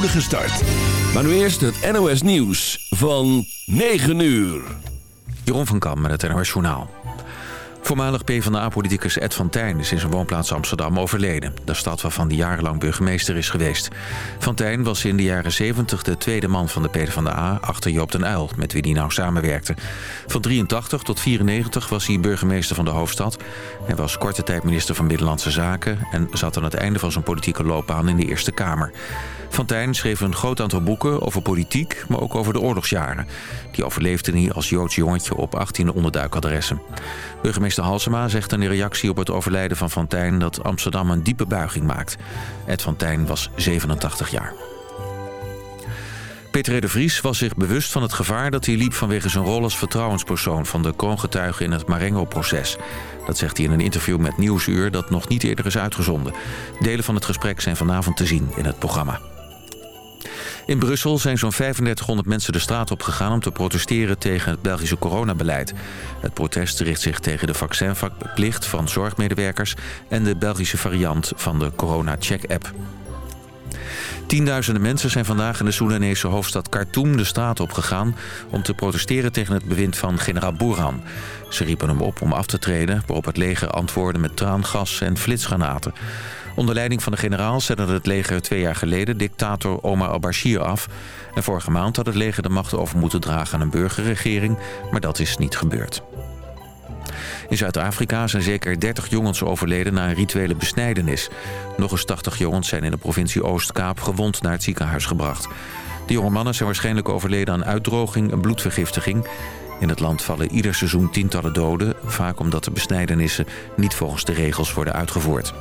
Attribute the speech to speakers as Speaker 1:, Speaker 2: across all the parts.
Speaker 1: start. Maar nu eerst het NOS Nieuws van 9 uur.
Speaker 2: Jeroen van Kam met het NOS Journaal. Voormalig PvdA-politicus Ed van Tijn is in zijn woonplaats Amsterdam overleden. De stad waarvan hij jarenlang burgemeester is geweest. Van Tijn was in de jaren 70 de tweede man van de PvdA achter Joop den Uyl... met wie hij nou samenwerkte. Van 83 tot 94 was hij burgemeester van de hoofdstad. Hij was korte tijd minister van Binnenlandse Zaken... en zat aan het einde van zijn politieke loopbaan in de Eerste Kamer. Van Tijn schreef een groot aantal boeken over politiek, maar ook over de oorlogsjaren. Die overleefde hij als Joods jongetje op 18 onderduikadressen. Burgemeester Halsema zegt in reactie op het overlijden van Van Tijn... dat Amsterdam een diepe buiging maakt. Ed Van Tijn was 87 jaar. Peter de Vries was zich bewust van het gevaar dat hij liep... vanwege zijn rol als vertrouwenspersoon van de kroongetuigen in het Marengo-proces. Dat zegt hij in een interview met Nieuwsuur dat nog niet eerder is uitgezonden. Delen van het gesprek zijn vanavond te zien in het programma. In Brussel zijn zo'n 3500 mensen de straat op gegaan om te protesteren tegen het Belgische coronabeleid. Het protest richt zich tegen de vaccinverplicht van zorgmedewerkers... en de Belgische variant van de Corona-check-app. Tienduizenden mensen zijn vandaag in de Soedanese hoofdstad Khartoum de straat op gegaan... om te protesteren tegen het bewind van generaal Boerhan. Ze riepen hem op om af te treden, waarop het leger antwoordde met traangas en flitsgranaten. Onder leiding van de generaal zette het leger twee jaar geleden dictator Omar al-Bashir af. En vorige maand had het leger de macht over moeten dragen aan een burgerregering, maar dat is niet gebeurd. In Zuid-Afrika zijn zeker 30 jongens overleden na een rituele besnijdenis. Nog eens 80 jongens zijn in de provincie Oostkaap gewond naar het ziekenhuis gebracht. De jonge mannen zijn waarschijnlijk overleden aan uitdroging en bloedvergiftiging. In het land vallen ieder seizoen tientallen doden... vaak omdat de besnijdenissen niet volgens de regels worden uitgevoerd.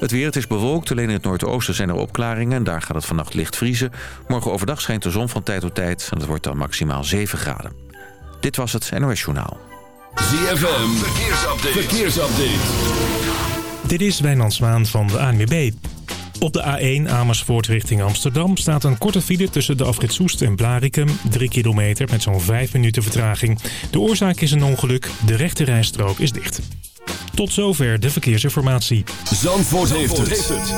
Speaker 2: Het weer, het is bewolkt. Alleen in het noordoosten zijn er opklaringen. En daar gaat het vannacht licht vriezen. Morgen overdag schijnt de zon van tijd tot tijd. En het wordt dan maximaal 7 graden. Dit was het NOS Journaal.
Speaker 1: ZFM, verkeersupdate. verkeersupdate.
Speaker 3: Dit is Wijnand Zwaan van de ANWB. Op de A1 Amersfoort richting Amsterdam staat een korte file tussen de afrit Soest en Blarikum. 3 kilometer met zo'n 5 minuten vertraging. De oorzaak is een ongeluk. De rechte rijstrook is dicht. Tot zover de verkeersinformatie.
Speaker 1: Zandvoort, heeft, het.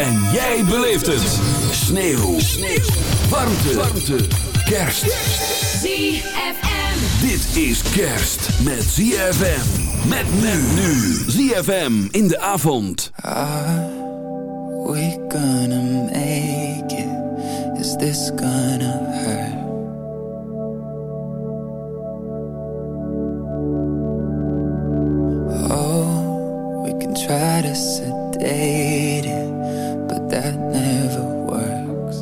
Speaker 1: En jij beleeft het. Sneeuw. Sneeuw. Warmte. Warmte. Kerst.
Speaker 4: ZFM.
Speaker 1: Dit is kerst met ZFM. Met men nu. ZFM in de avond.
Speaker 5: Are we gonna make it? Is this gonna hurt? Oh, we can try to sedate it, but that never works.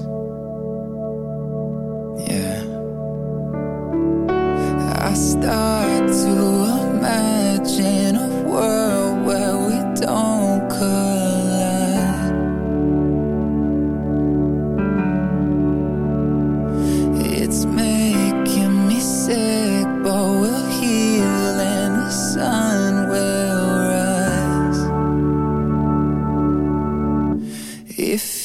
Speaker 5: Yeah. I start to imagine a world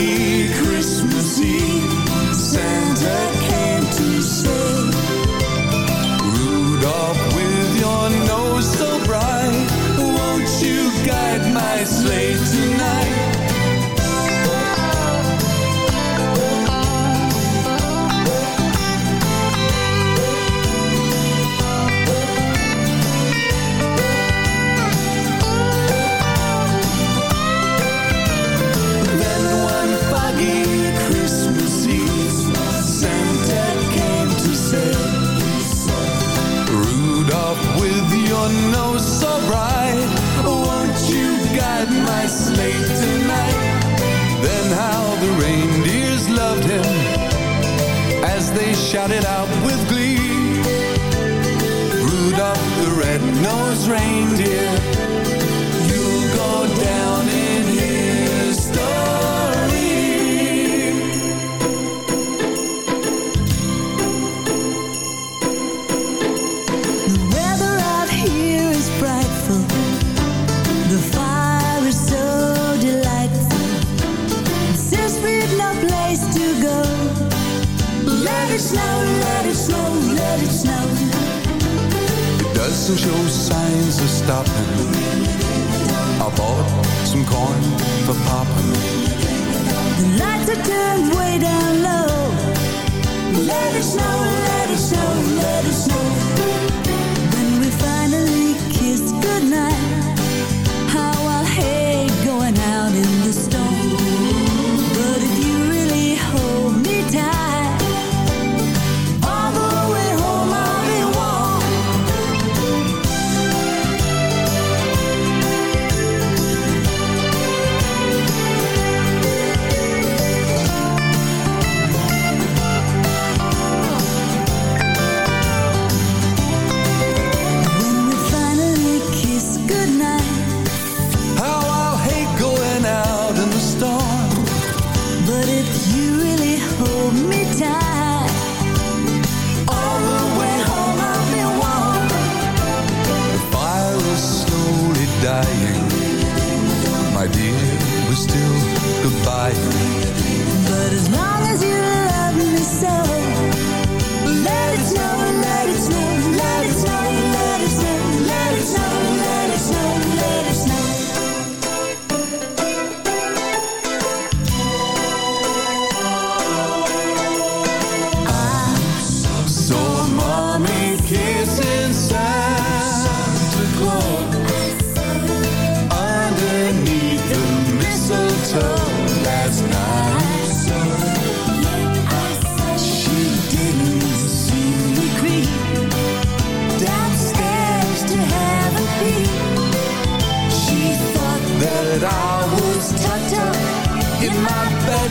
Speaker 4: need shout it out.
Speaker 6: let it snow, let it snow, let it snow.
Speaker 4: It doesn't show signs of stopping. I bought some for.
Speaker 6: The lights are turned way down low. Let it snow, let it snow, let it snow. When we finally kiss goodnight.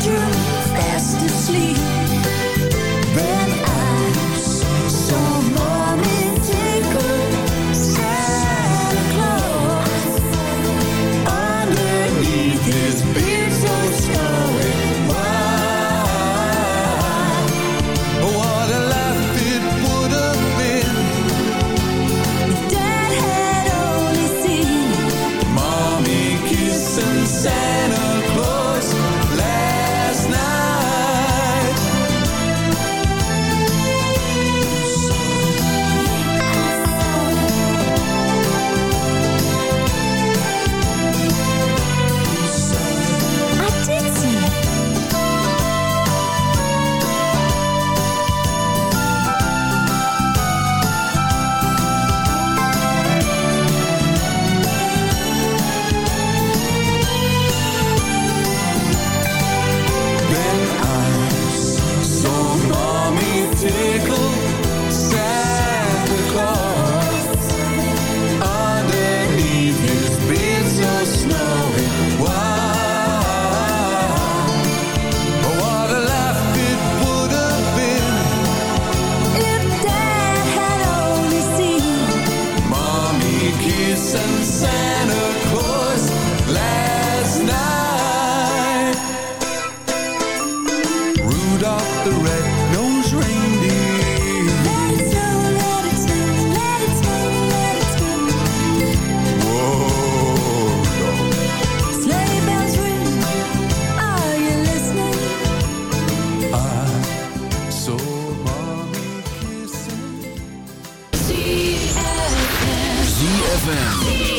Speaker 7: fast asleep. ZFM.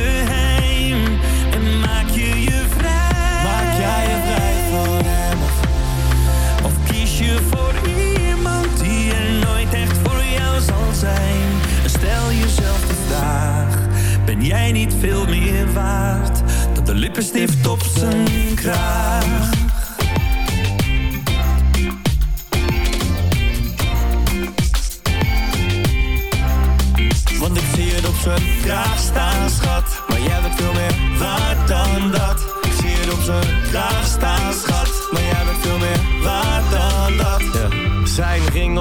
Speaker 4: dan de lippenstift op zijn kraag?
Speaker 8: Want ik zie het op zijn kraag staan, schat.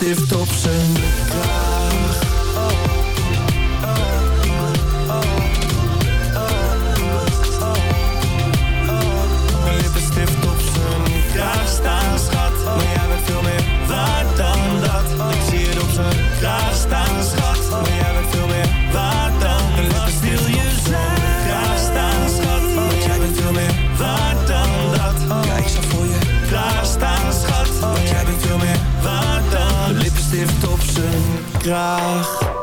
Speaker 4: stiff kraag.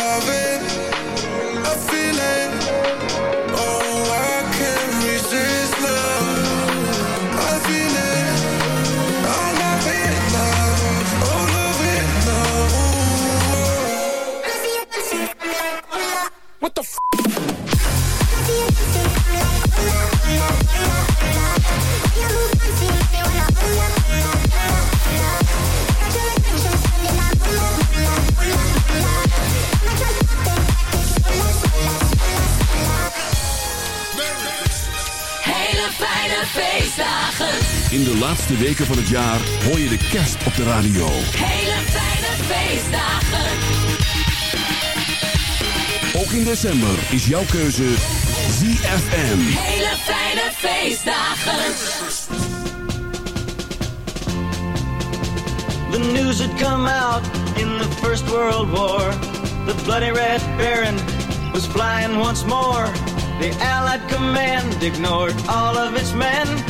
Speaker 5: Love it,
Speaker 1: laatste weken van het jaar hoor je de kerst op de radio.
Speaker 5: Hele fijne feestdagen.
Speaker 1: Ook in december is jouw keuze ZFM.
Speaker 5: Hele fijne feestdagen.
Speaker 8: The news had come out in the First World War. The bloody Red Baron was flying once more. The Allied command ignored all of its men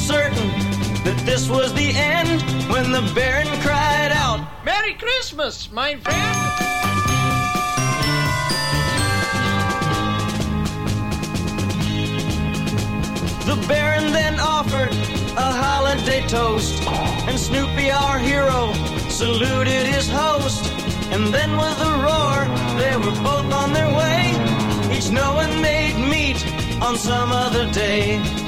Speaker 8: Certain that this was the end when the Baron cried out, Merry Christmas, my friend! The Baron then offered a holiday toast, and Snoopy, our hero, saluted his host. And then with a roar, they were both on their way, each knowing they'd meet on some other day.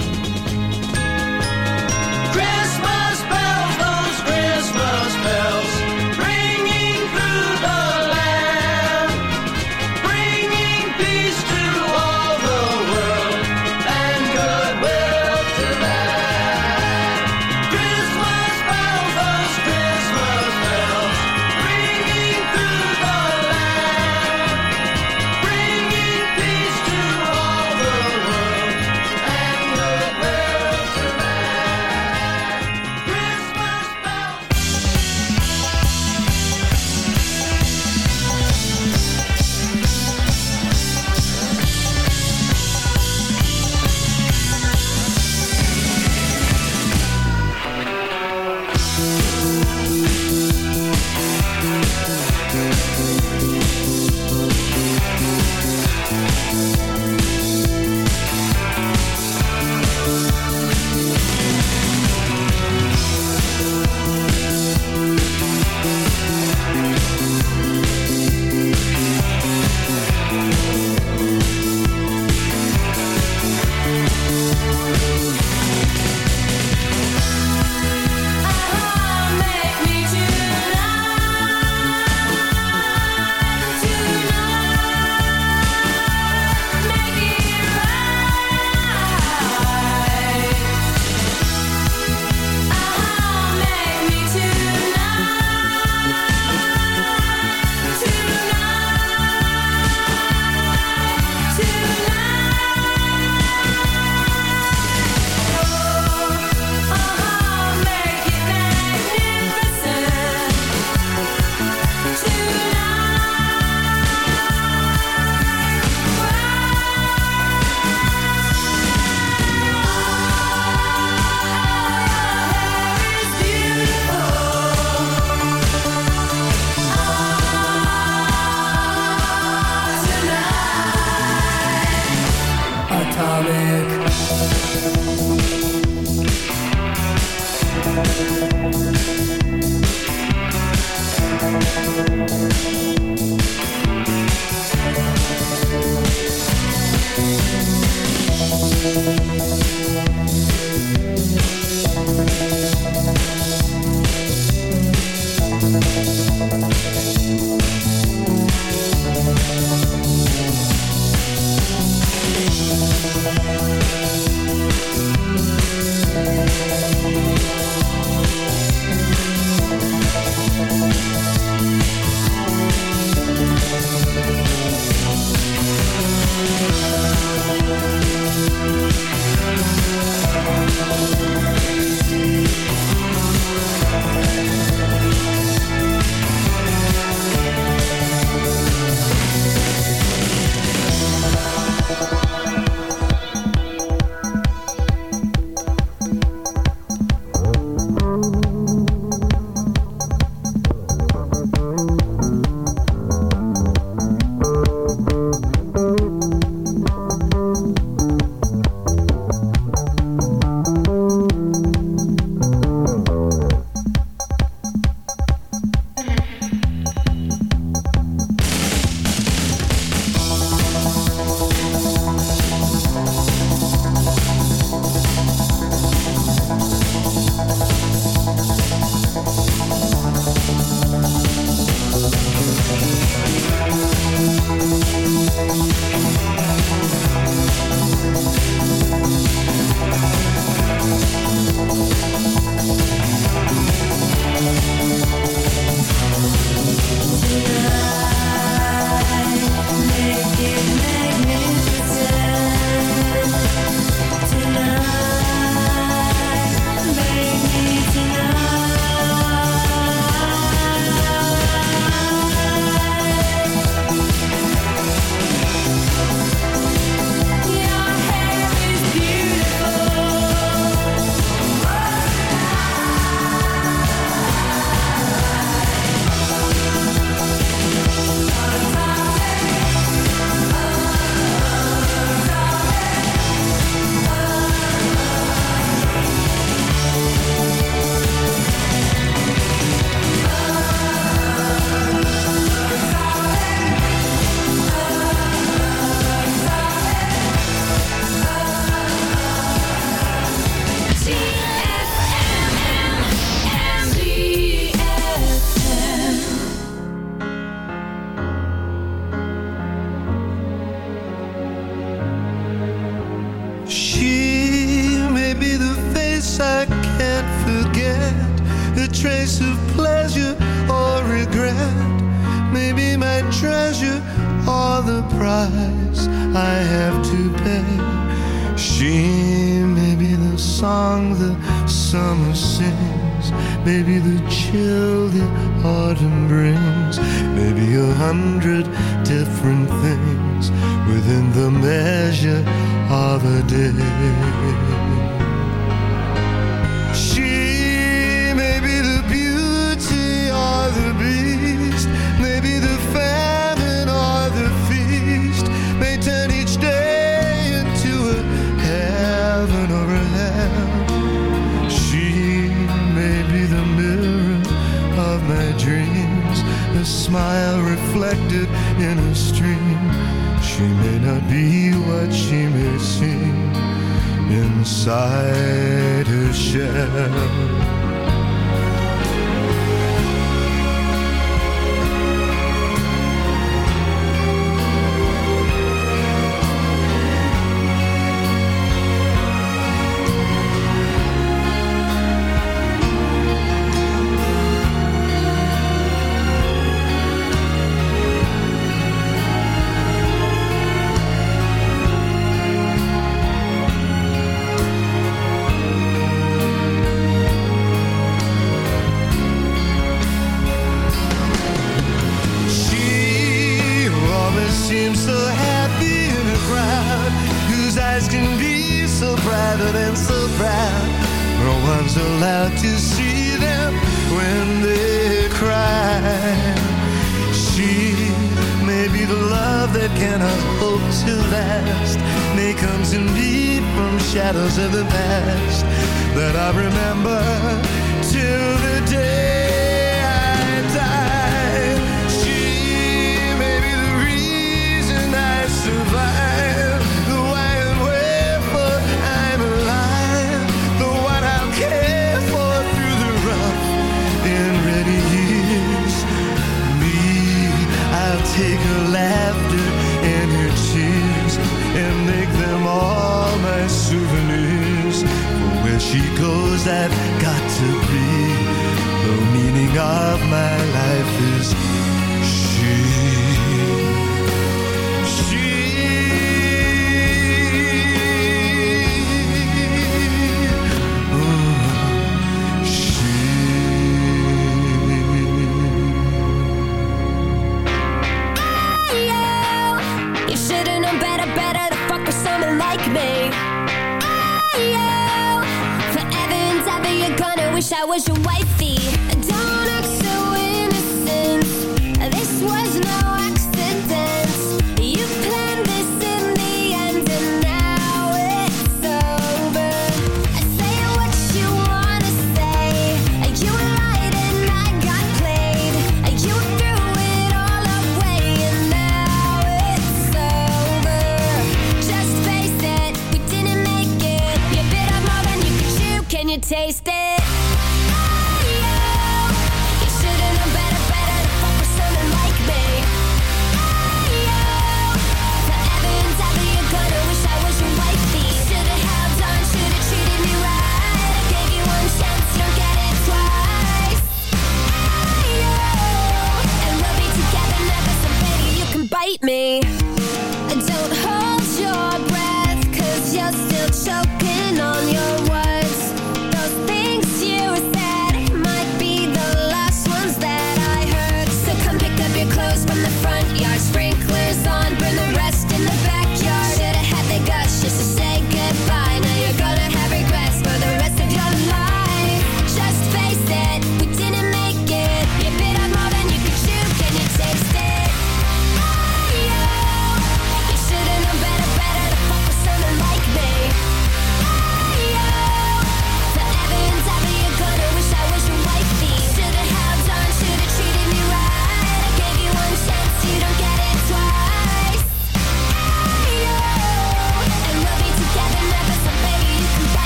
Speaker 9: Wish I was your wifey.